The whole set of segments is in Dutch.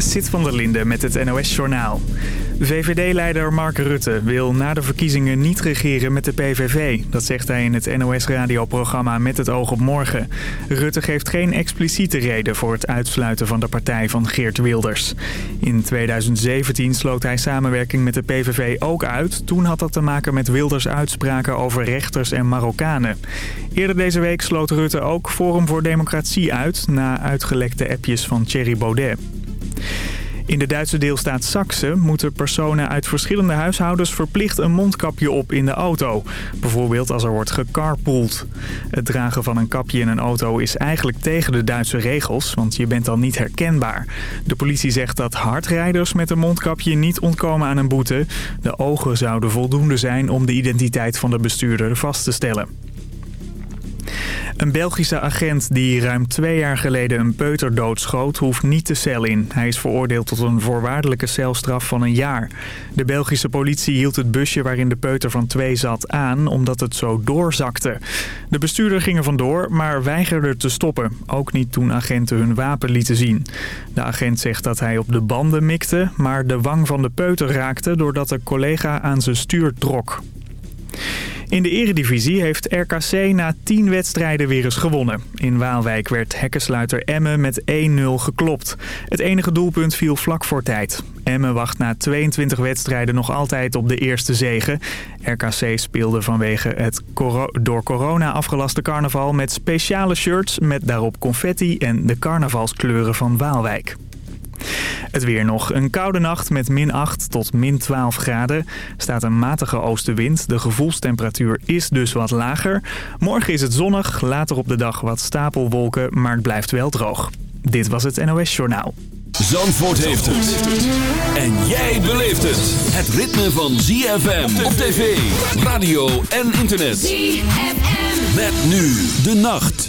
Sit van der Linde met het NOS-journaal. VVD-leider Mark Rutte wil na de verkiezingen niet regeren met de PVV. Dat zegt hij in het NOS-radioprogramma Met het oog op morgen. Rutte geeft geen expliciete reden voor het uitsluiten van de partij van Geert Wilders. In 2017 sloot hij samenwerking met de PVV ook uit. Toen had dat te maken met Wilders' uitspraken over rechters en Marokkanen. Eerder deze week sloot Rutte ook Forum voor Democratie uit... na uitgelekte appjes van Thierry Baudet. In de Duitse deelstaat Saksen moeten personen uit verschillende huishoudens verplicht een mondkapje op in de auto. Bijvoorbeeld als er wordt gecarpooled. Het dragen van een kapje in een auto is eigenlijk tegen de Duitse regels, want je bent dan niet herkenbaar. De politie zegt dat hardrijders met een mondkapje niet ontkomen aan een boete. De ogen zouden voldoende zijn om de identiteit van de bestuurder vast te stellen. Een Belgische agent die ruim twee jaar geleden een peuter doodschoot... hoeft niet de cel in. Hij is veroordeeld tot een voorwaardelijke celstraf van een jaar. De Belgische politie hield het busje waarin de peuter van twee zat aan... omdat het zo doorzakte. De bestuurder ging er vandoor, maar weigerde te stoppen. Ook niet toen agenten hun wapen lieten zien. De agent zegt dat hij op de banden mikte... maar de wang van de peuter raakte doordat de collega aan zijn stuur trok. In de eredivisie heeft RKC na 10 wedstrijden weer eens gewonnen. In Waalwijk werd hekkensluiter Emmen met 1-0 geklopt. Het enige doelpunt viel vlak voor tijd. Emmen wacht na 22 wedstrijden nog altijd op de eerste zegen. RKC speelde vanwege het door corona afgelaste carnaval met speciale shirts... met daarop confetti en de carnavalskleuren van Waalwijk. Het weer nog. Een koude nacht met min 8 tot min 12 graden. Staat een matige oostenwind. De gevoelstemperatuur is dus wat lager. Morgen is het zonnig, later op de dag wat stapelwolken, maar het blijft wel droog. Dit was het NOS Journaal. Zandvoort heeft het. En jij beleeft het. Het ritme van ZFM op tv, radio en internet. ZFM. Met nu de nacht.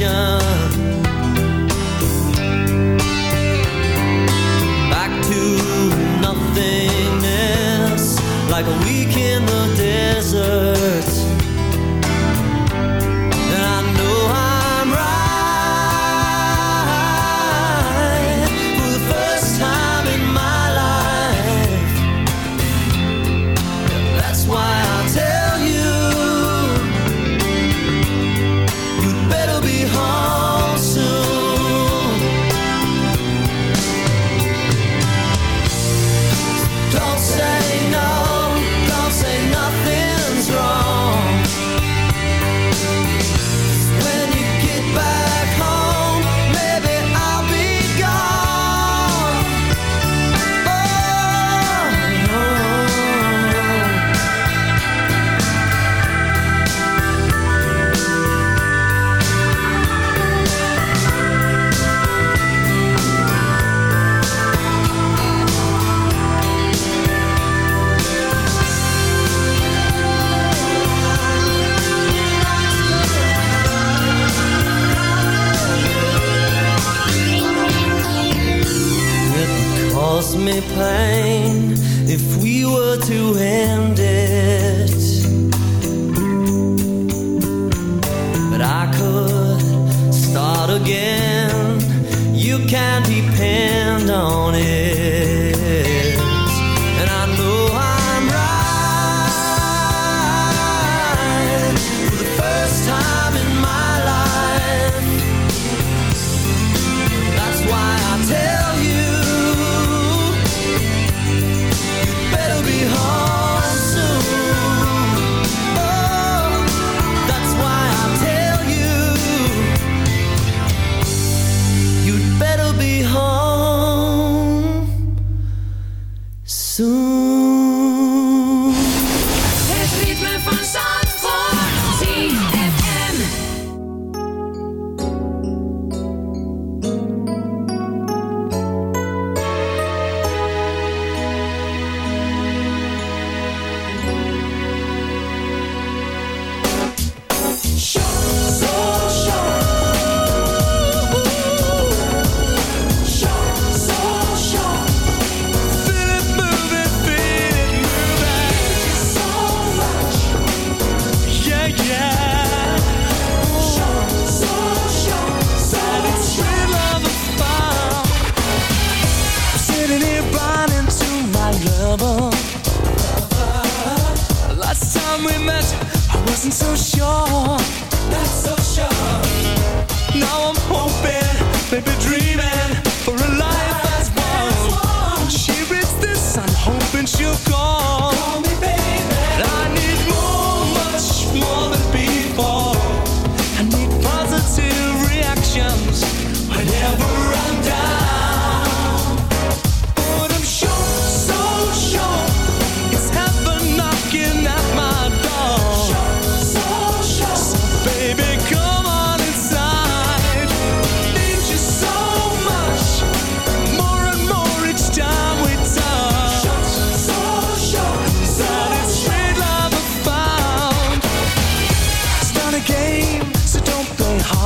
passion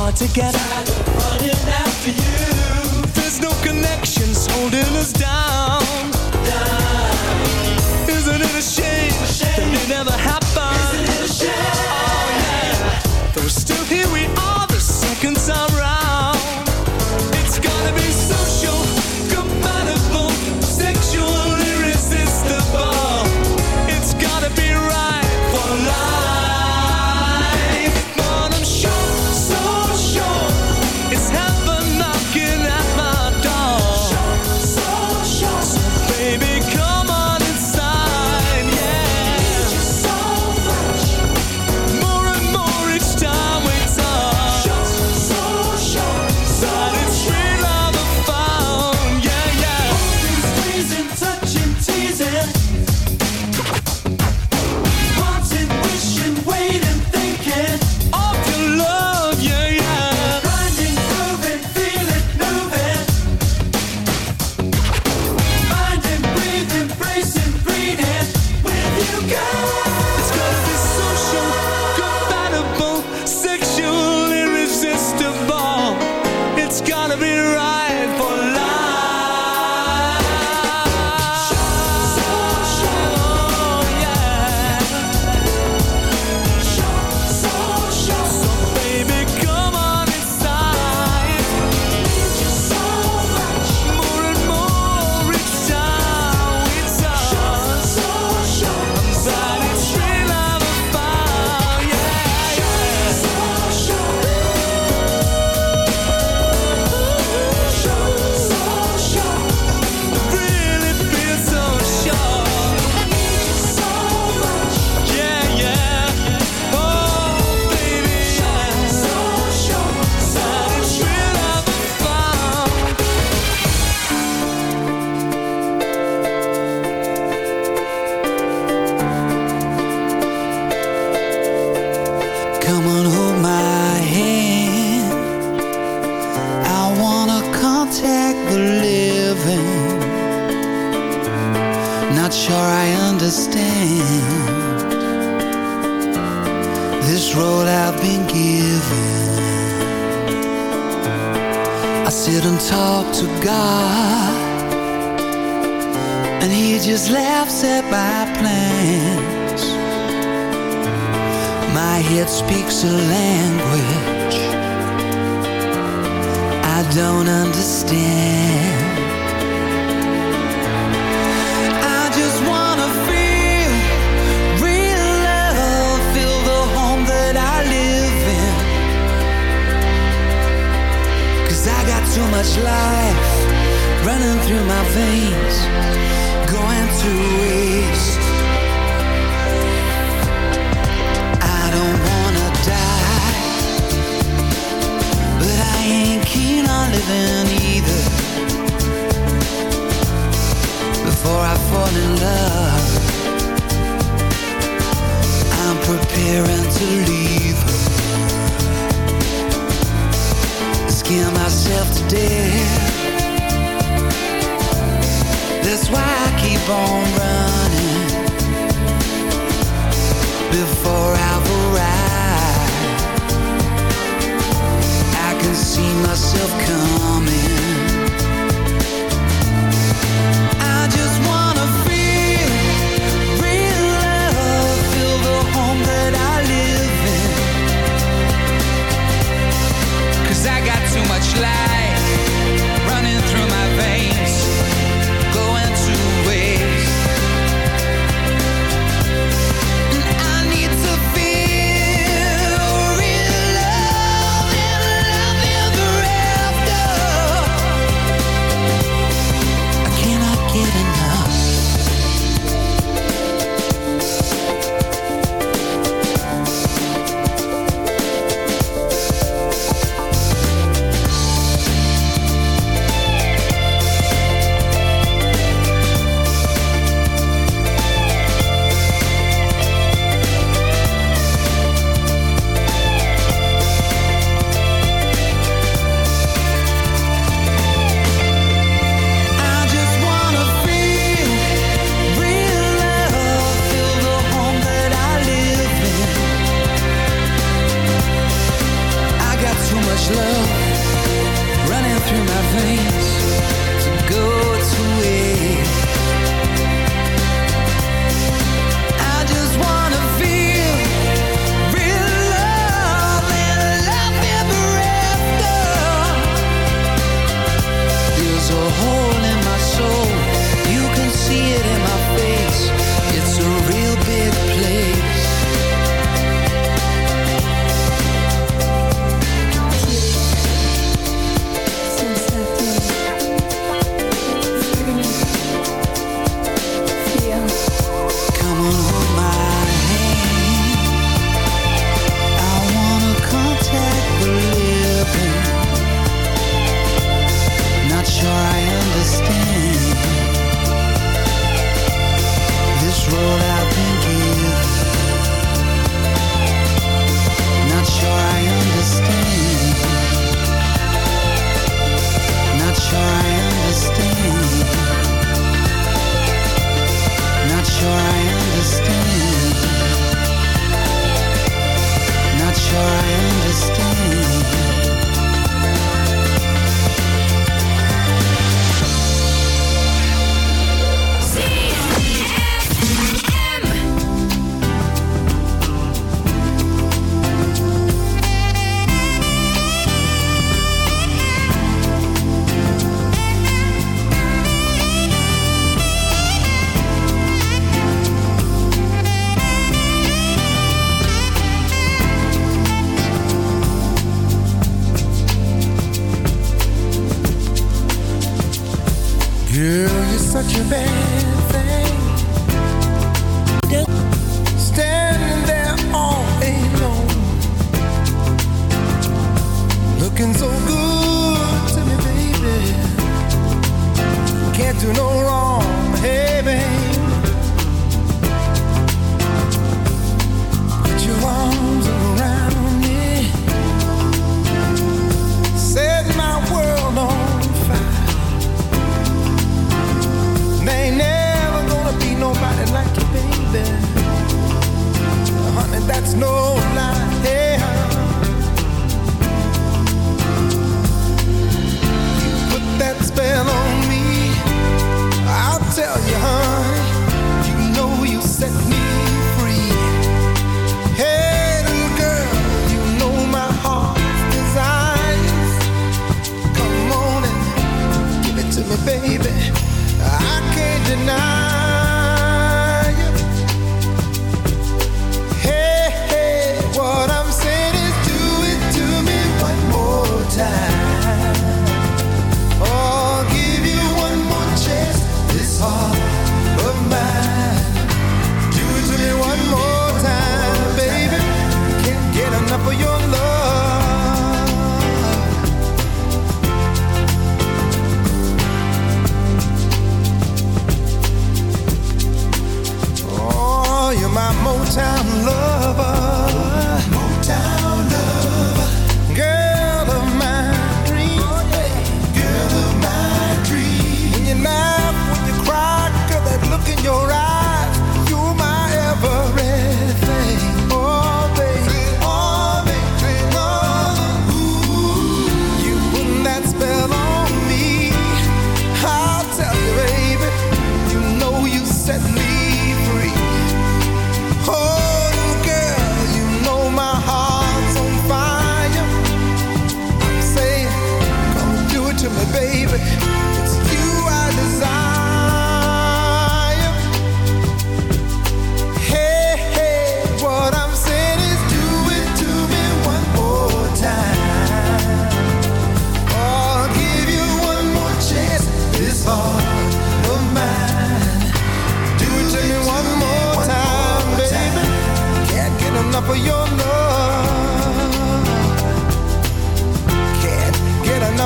are together. Tired of running after you. There's no connections holding us down. down. Isn't it a shame, a shame. that they never happened?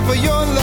for your love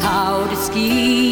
how to ski.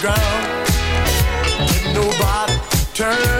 ground. nobody turn.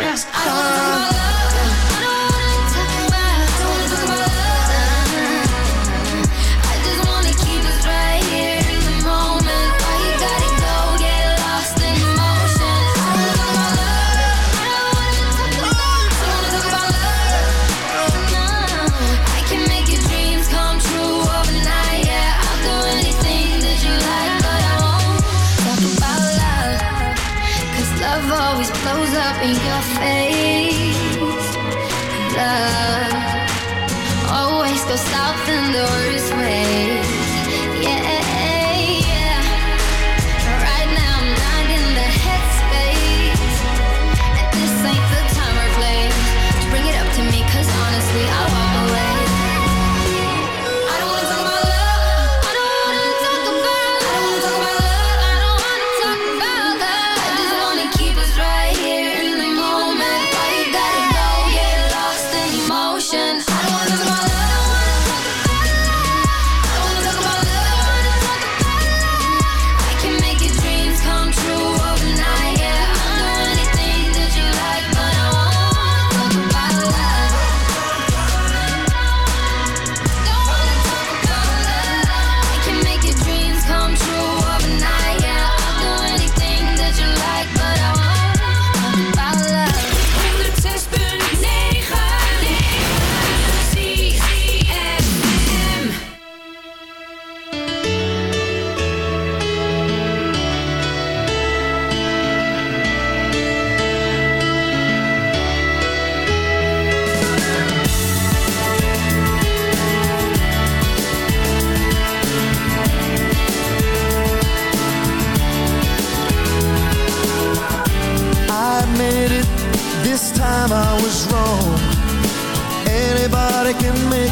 serious. I don't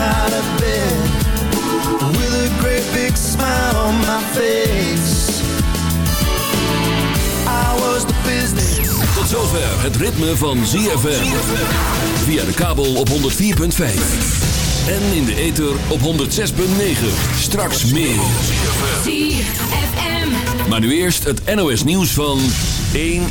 out of bed With a great big smile on my face I was the business Tot zover het ritme van ZFM Via de kabel op 104.5 en in de ether op 106,9. Straks meer. Maar nu eerst het NOS nieuws van 1 uur.